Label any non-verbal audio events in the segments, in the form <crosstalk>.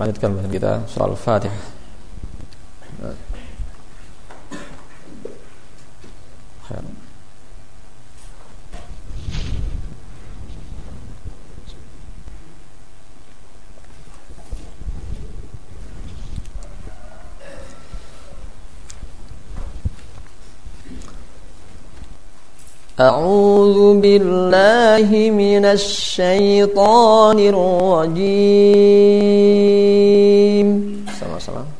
طبعا نتكلم عن البداية إن شاء الله. أعوذ بالله من الشيطان الرجيم. wassalam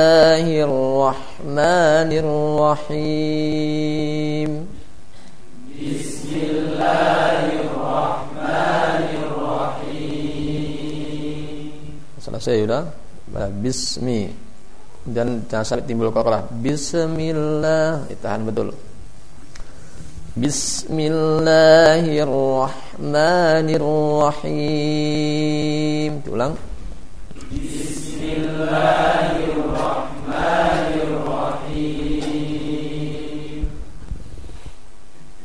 Bismillahirrahmanirrahim. Bismillahirrahmanirrahim Selesai sudah? Bismi. Dan jangan sampai timbul kokolah Bismillah. Tahan betul. Bismillahirrahmanirrahim. Ulang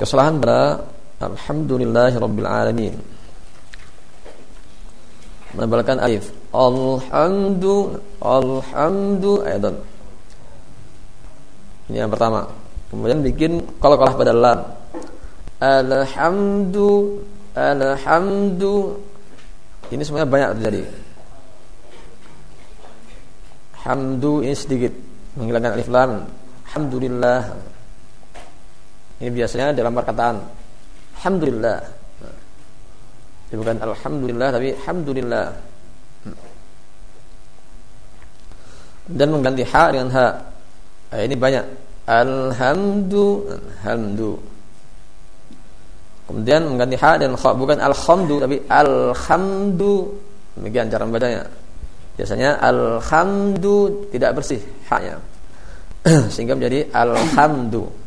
kesalahan pada Alhamdulillahi Rabbil Alamin. Menebalkan alif. Alhamdu Alhamdu Ayatan Ini yang pertama. Kemudian bikin kalau kalah pada lam. Alhamdu Alhamdu. Ini semuanya banyak terjadi. Hamdu ini sedikit. Menghilangkan alif lam. Alhamdulillah ini biasanya dalam perkataan Alhamdulillah. Jadi bukan Alhamdulillah tapi Alhamdulillah. Dan mengganti ha dengan ha. Nah, ini banyak. Alhamdu, alhamdu. Kemudian mengganti ha dan kha bukan alhamdu tapi alhamdu. Demikian cara membacanya. Biasanya alhamdu tidak bersih ha-nya. <clears throat> Sehingga menjadi alhamdu.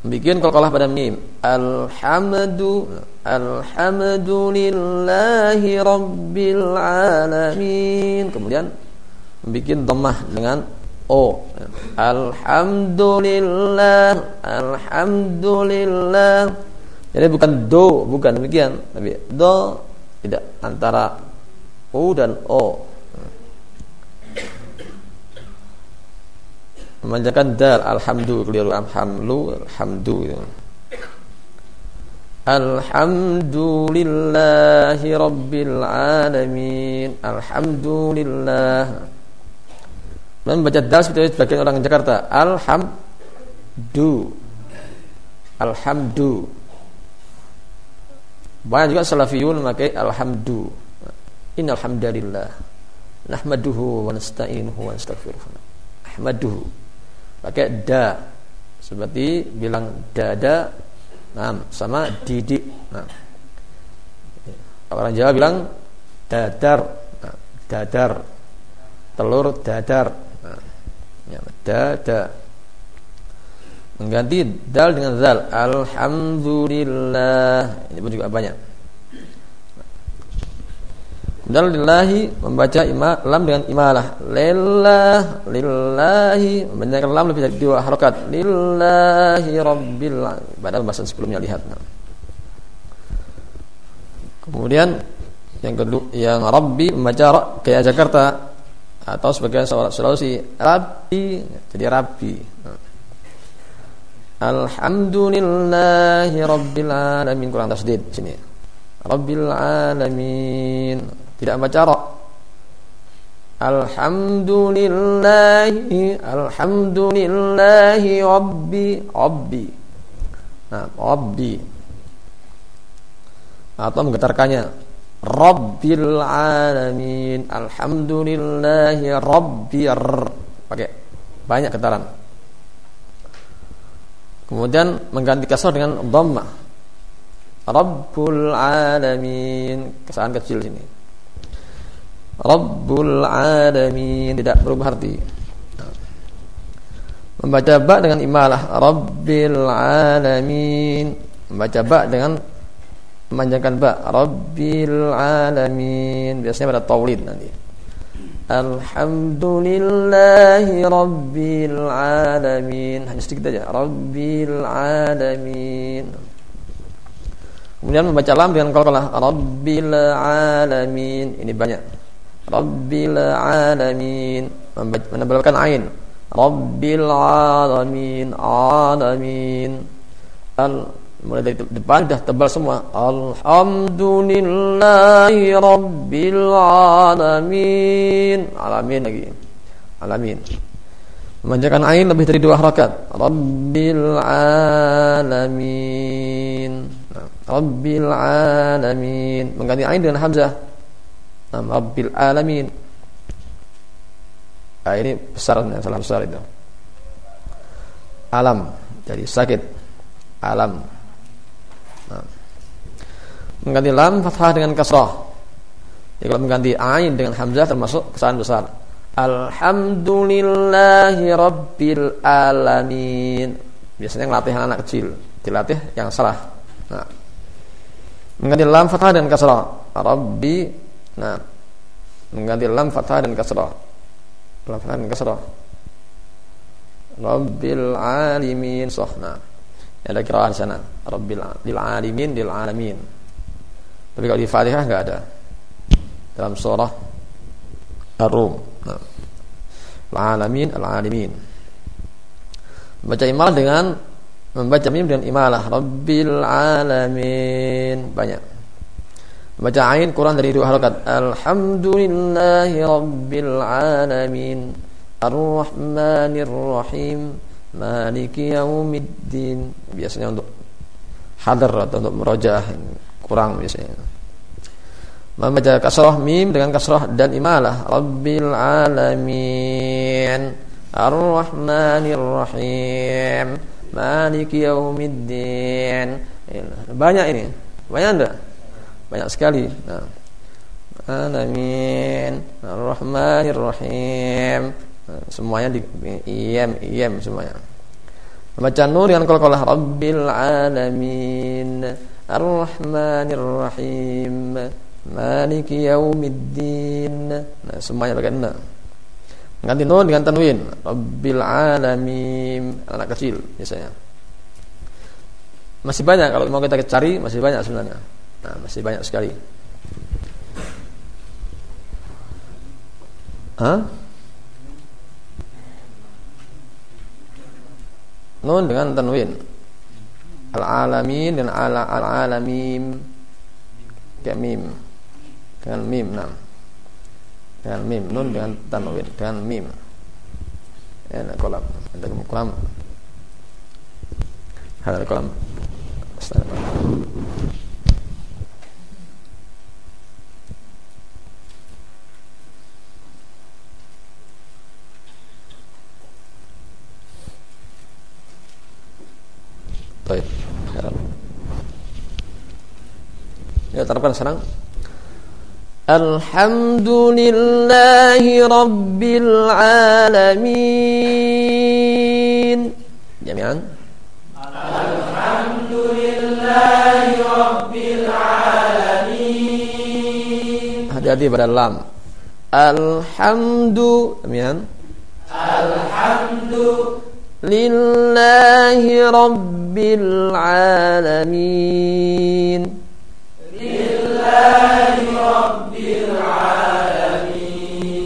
Bikin kalah pada mim. Alhamdu Alhamdulillahi Rabbil Alamin. Kemudian bikin dhammah dengan o. Alhamdulillah Alhamdulillah. Jadi bukan do, bukan demikian, tapi do tidak antara u dan o. memanjangkan dal alhamdu keliru alhamdu alhamdu. Alhamdulillahi Rabbil Alamin. Alhamdulillah. Dan baca dal seperti sebagian orang Jakarta. Alhamdu. Alhamdu. Banyak juga salafiyun memakai Alhamdu. Innalhamdulillah Nahmaduhu wa nasta'inuhu wa nastaghfiruh. Ahmaduhu pakai da. Seperti bilang dada nah, sama didik nah. orang Jawa bilang dadar. Nah, dadar. Telur dadar. Nah, ya, dada mengganti dal dengan zal. Alhamdulillah. Ini pun juga banyak dan lillahi membaca ima, lam dengan imalah. Lillah, lillahi membaca lam lebih dari dua harokat. Lillahi rabbil pada pembahasan sebelumnya lihat. Nah. Kemudian yang kedua yang Rabbi membaca kayak Jakarta atau sebagai Sulawesi Rabbi jadi Rabbi. Nah. Alhamdulillahi rabbil alamin kurang tasdid sini. Rabbil alamin tidak baca ra. Alhamdulillahi Alhamdulillahi Rabbi Rabbi. Nah, Rabbi. Atau menggetarkannya Rabbil Alamin. Alhamdulillahi Rabbi. Pakai. Banyak getaran. Kemudian mengganti kasar dengan Dhammah. Rabbul Alamin. Kesalahan kecil sini Rabbul Alamin. Tidak berubah arti. Membaca ba dengan imalah. Rabbil Alamin. Membaca ba dengan memanjangkan ba. Rabbil Alamin. Biasanya pada taulid nanti. Alhamdulillahi Rabbil Alamin. Hanya sedikit aja. Rabbil Alamin. Kemudian membaca lam dengan kalkalah Rabbil Alamin. Ini banyak Rabbil alamin. Menebalkan ain. Rabbil alamin alamin. Al mulai dari depan dah tebal semua. Alhamdulillahi Rabbil alamin. Alamin lagi. Alamin. Memanjakan ain lebih dari dua harakat Rabbil alamin. Rabbil alamin. Mengganti ain dengan hamzah Nam Rabbil Alamin. Nah, ini besar, salah besar itu. Alam, jadi sakit. Alam. Nah. Mengganti lam fathah dengan kasrah. Jadi kalau mengganti ain dengan hamzah termasuk kesalahan besar. Alhamdulillahi Rabbil Alamin. Biasanya ngelatih anak, -anak kecil, dilatih yang salah. Nah. Mengganti lam fathah dengan kasrah. Rabbi Nah, mengganti lam fathah dan kasrah. Lam fathah dan kasrah. Rabbil alimin sahna. Ada kira di sana. Rabbil lil alimin lil alamin. Tapi kalau di Fatihah enggak ada. Dalam surah Ar-Rum. Nah. Al-alamin al-alimin. Baca imalah dengan membaca mim dengan imalah Rabbil alamin banyak Baca ain kurang dari dua harakat. Alhamdulillahi rabbil alamin. Ar-Rahmanir Rahim. Maliki yaumiddin. Biasanya untuk hadar atau untuk merojah kurang biasanya. Membaca kasrah mim dengan kasrah dan imalah. Rabbil alamin. Ar-Rahmanir Rahim. Maliki yaumiddin. Banyak ini. Banyak enggak? Banyak sekali. Nah. Alamin, Ar-Rahmanir Rahim. Nah, semuanya di iyam iyam semuanya. Baca nur dengan qalqalah Rabbil Alamin, Ar-Rahmanir Rahim, Maliki Yaumiddin. Nah, semuanya pakai enam. Ganti nur dengan tanwin, Rabbil Alamin, anak kecil biasanya. Masih banyak kalau mau kita cari masih banyak sebenarnya. Nah, masih banyak sekali. Hah? Nun dengan tanwin. Al-alamin dan ala al-alamim. Kayak mim. Dengan mim, nah. Dengan mim, nun dengan tanwin, dengan mim. Ya, kolam. Ada kolam. Ada kolam. Astagfirullah. Baik. Ya. Terapkan sekarang. Alhamdulillahi Rabbil Alamin. Jami'an? Alhamdulillahi Rabbil Alamin. Hati-hati pada lam. Alhamdu Jami'an? Alhamdu Rabbil Alamin.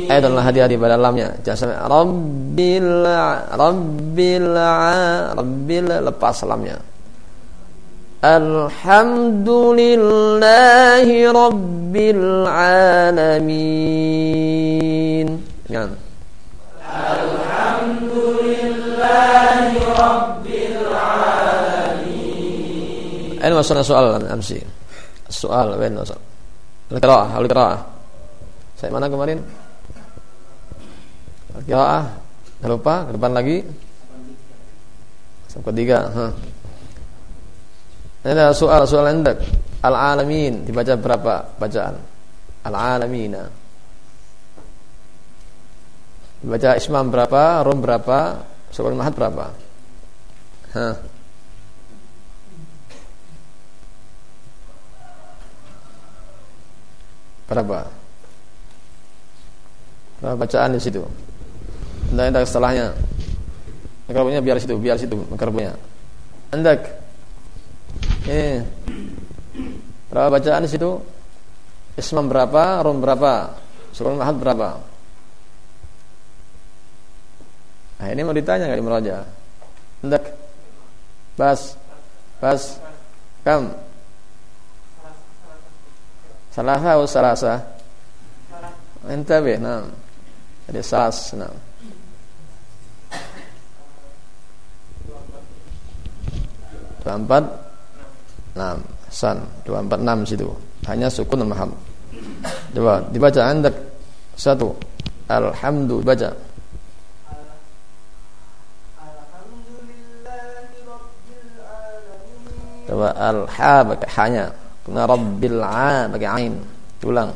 Eh adalah hati-hati pada dalamnya Jangan sampai Rabbil Rabbil Rabbil Lepas lamnya. Alhamdulillahi Rabbil Alamin أين وصلنا soal أمس soal. وين وصل القراءة القراءة saya mana kemarin? Al-Qira'ah. Gak lupa, ke depan lagi. Sampai tiga huh. Ini ada soal, soal endek. Al-Alamin, dibaca berapa bacaan? Al-Alamina. Dibaca Ismam berapa, Rum berapa? Sukun mahat berapa? Hah. Berapa? Berapa bacaan di situ? Anda hendak setelahnya. Makarbunnya biar situ, biar situ makarbunnya. Hendak. Eh. Berapa bacaan di situ? Ismam berapa? Rum berapa? Sukun mahad berapa? Nah, ini mau ditanya enggak di meraja? Hendak. Bas. Bas. Kam. Salasa atau salasa? Entabih, nah. Jadi salas, nah. Dua empat enam san dua empat enam situ hanya sukun dan maham coba dibaca anda satu alhamdulillah coba alha pakai hanya. Kena Rabbil A pakai ain. Ulang.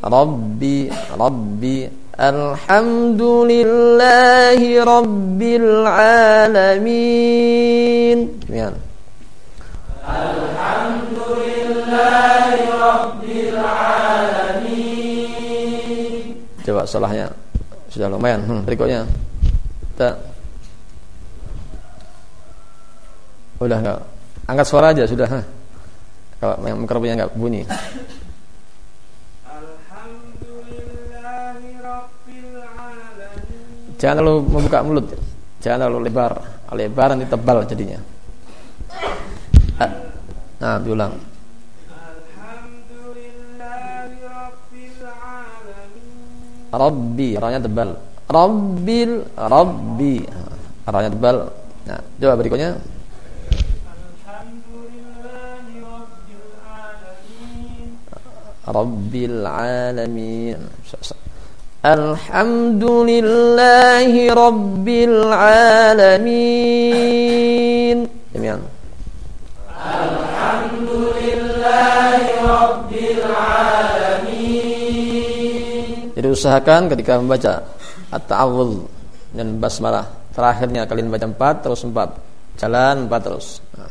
Rabbi Rabbi Alhamdulillahi Rabbil Alamin. Demikian. Alhamdulillahi Rabbil Alamin. Coba salahnya. Sudah lumayan. Hmm, Berikutnya. Kita Udah enggak? Angkat suara aja sudah. Hah. Kalau yang mikrofonnya enggak bunyi. Jangan terlalu membuka mulut. Jangan terlalu lebar. Lebar nanti tebal jadinya. Ah. Nah, diulang. Rabbi, ranya tebal. Rabbil, Rabbi. Ranya tebal. Nah, coba berikutnya. Rabbil Alamin. Alhamdulillahi Rabbil Alamin. Demikian. Alhamdulillahi Rabbil Alamin. Jadi usahakan ketika membaca At-Ta'awul dan Basmalah Terakhirnya kalian baca empat terus empat. Jalan empat terus. Nah.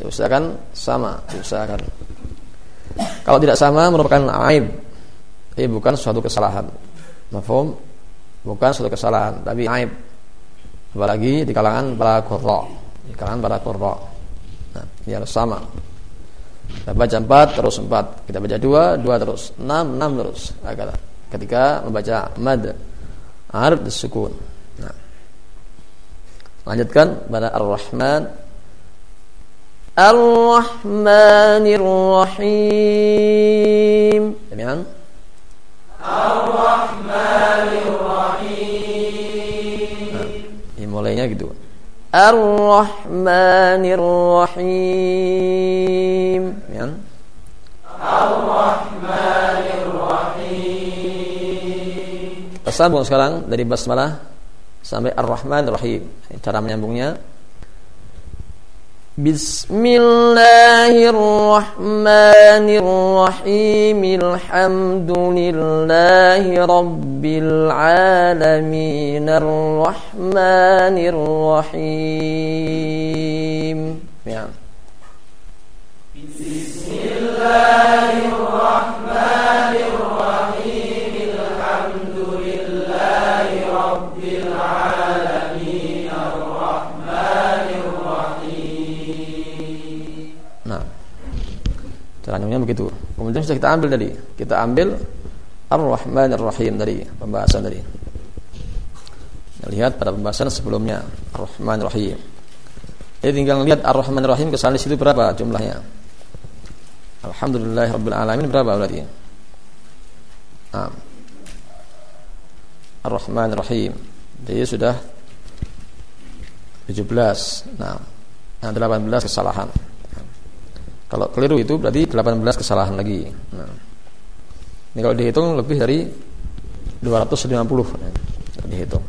Diusahakan sama diusahakan. Kalau tidak sama merupakan aib. Ini bukan suatu kesalahan. Mafhum? Bukan suatu kesalahan tapi aib. Apalagi di kalangan para qurra. Di kalangan para qurra. Nah ini harus sama. Kita baca empat terus empat. Kita baca dua dua terus. Enam enam terus. Agar ketika membaca mad arab disukun nah. Lanjutkan pada ar-rahman Ar-Rahmanir-Rahim. Demikian. Ar-Rahmanir-Rahim. Nah, mulainya gitu. Ar-Rahmanir-Rahim. Demikian. Ar-Rahmanir-Rahim. Kita sambung sekarang dari basmalah sampai Ar-Rahmanir Rahim. Cara menyambungnya بسم الله الرحمن الرحيم. الحمد لله رب العالمين. الرحمن الرحيم. يعني. بسم الله الرحمن الرحيم. Caranya begitu. Kemudian sudah kita ambil tadi. Kita ambil Ar-Rahman Ar-Rahim tadi, pembahasan tadi. Lihat pada pembahasan sebelumnya Ar-Rahman Ar-Rahim. Jadi tinggal lihat Ar-Rahman Ar-Rahim kesalahan di situ berapa jumlahnya. Alhamdulillah Rabbil Alamin berapa berarti? Nah. Ar-Rahman Ar-Rahim. Jadi sudah 17. Nah, nah 18 kesalahan. Kalau keliru itu berarti 18 kesalahan lagi. Nah. Ini kalau dihitung lebih dari 250 dihitung.